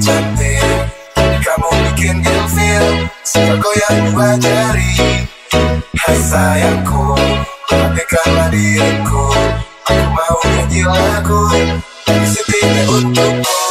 cantik Kamu bikin ilfil Suka goyang dua jari Hai sayangku Pakaikanlah diriku. Aku mau nyanyi lagu Di Setidak untukmu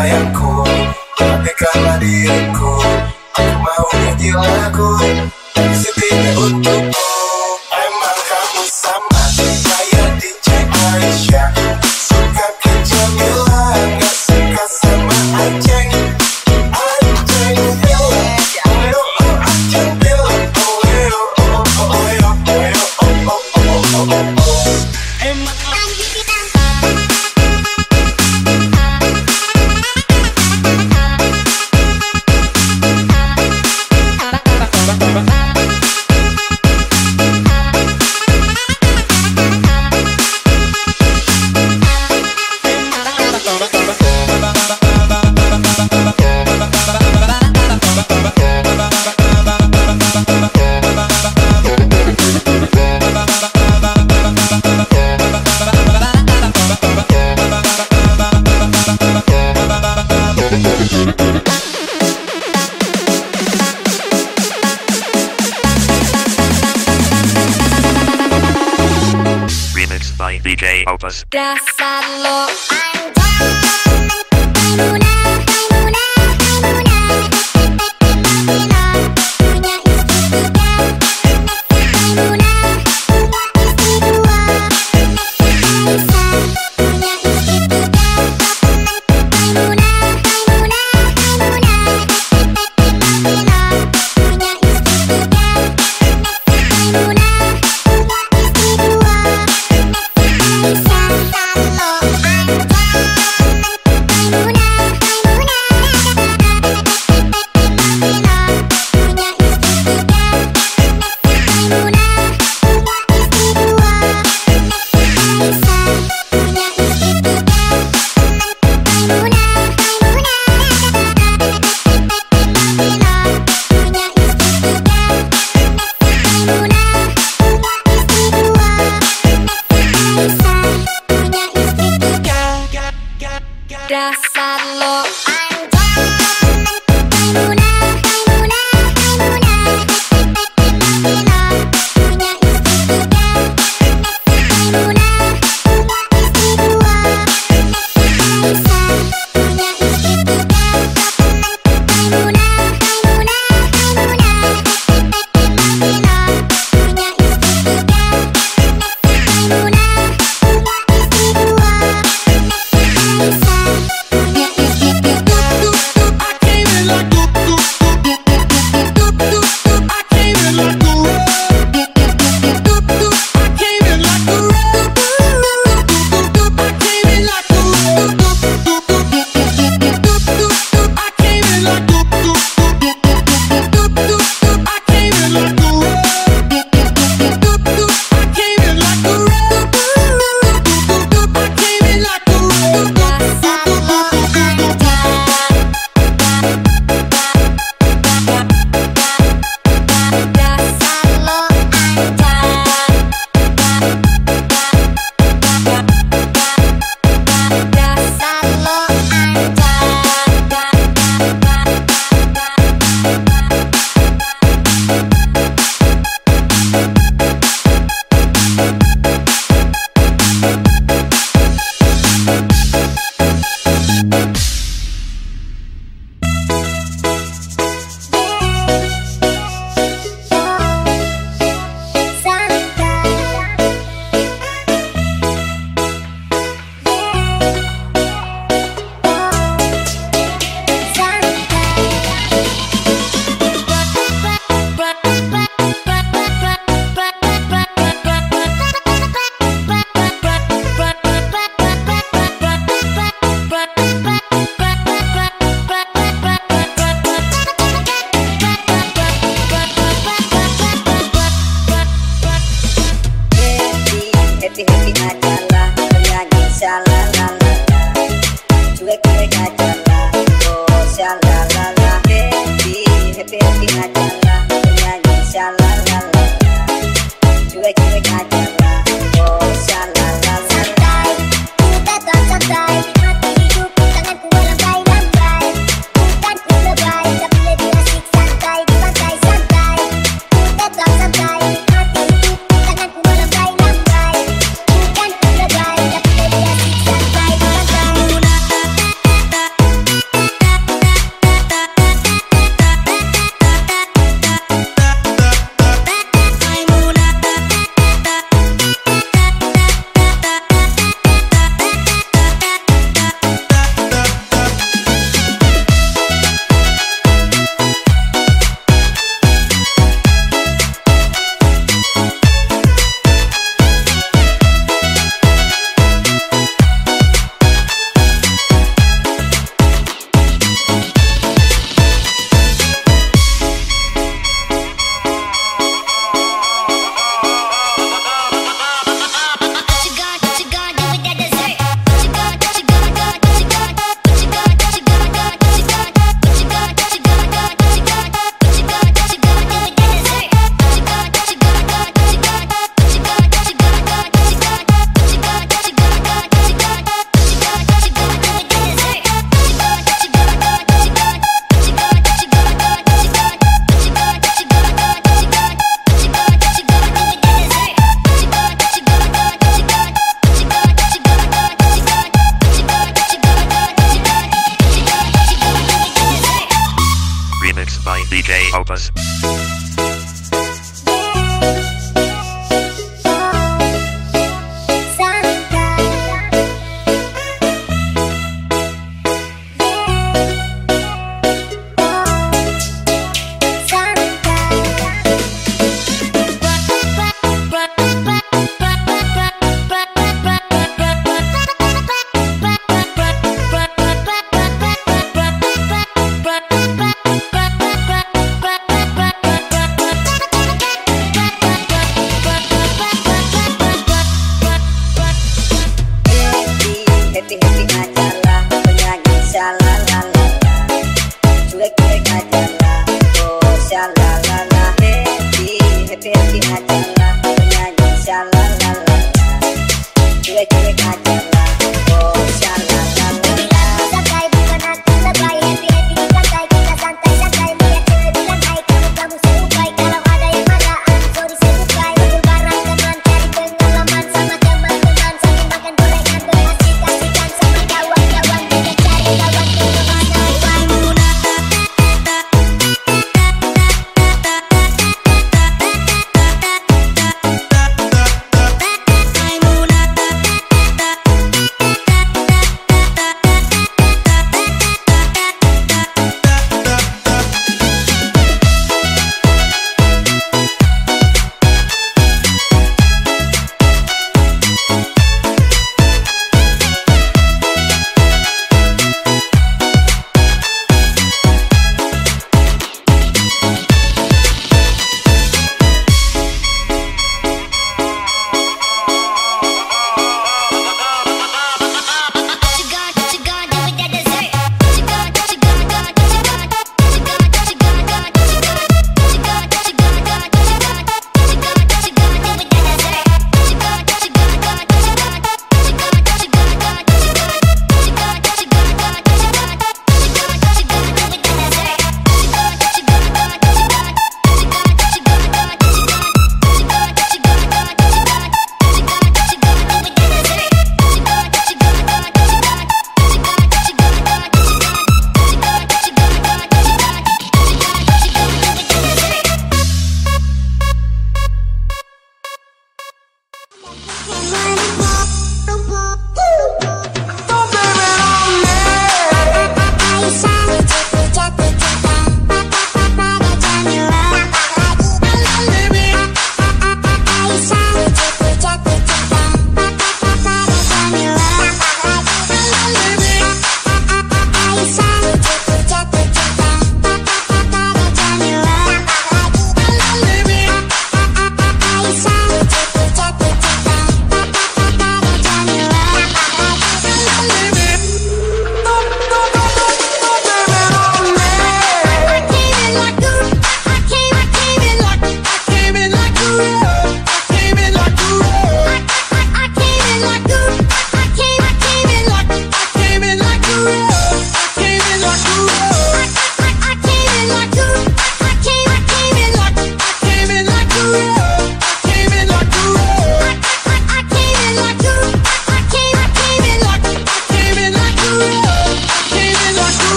sayangku Tapi karena diriku Aku mau nyanyi lagu Sedihnya untukmu Copas. I look. I got the.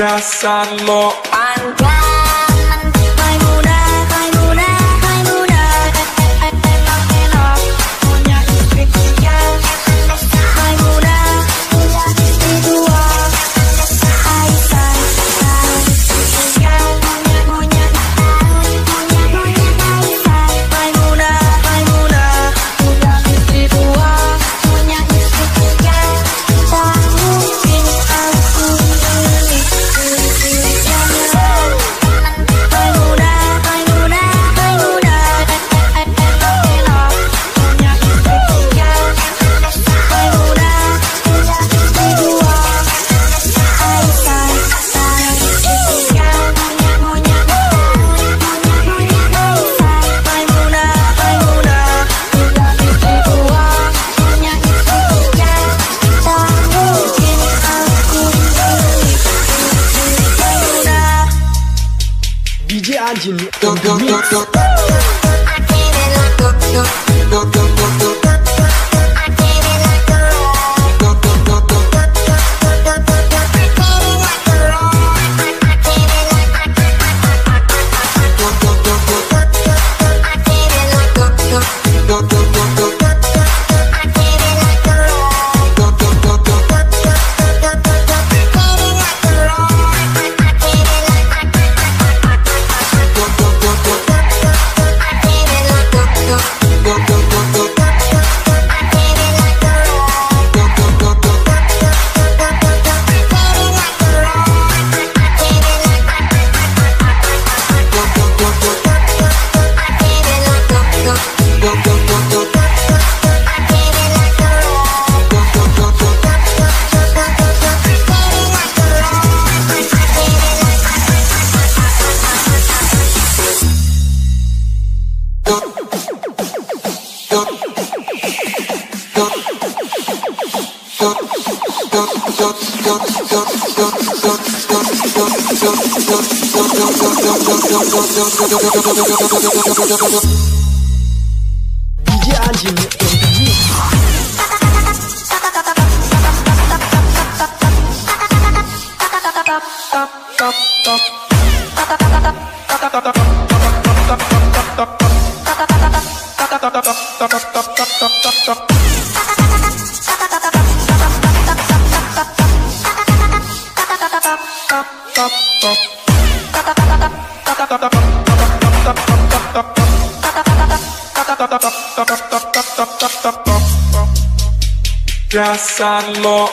ya lo DJ Anjing Trazarlo.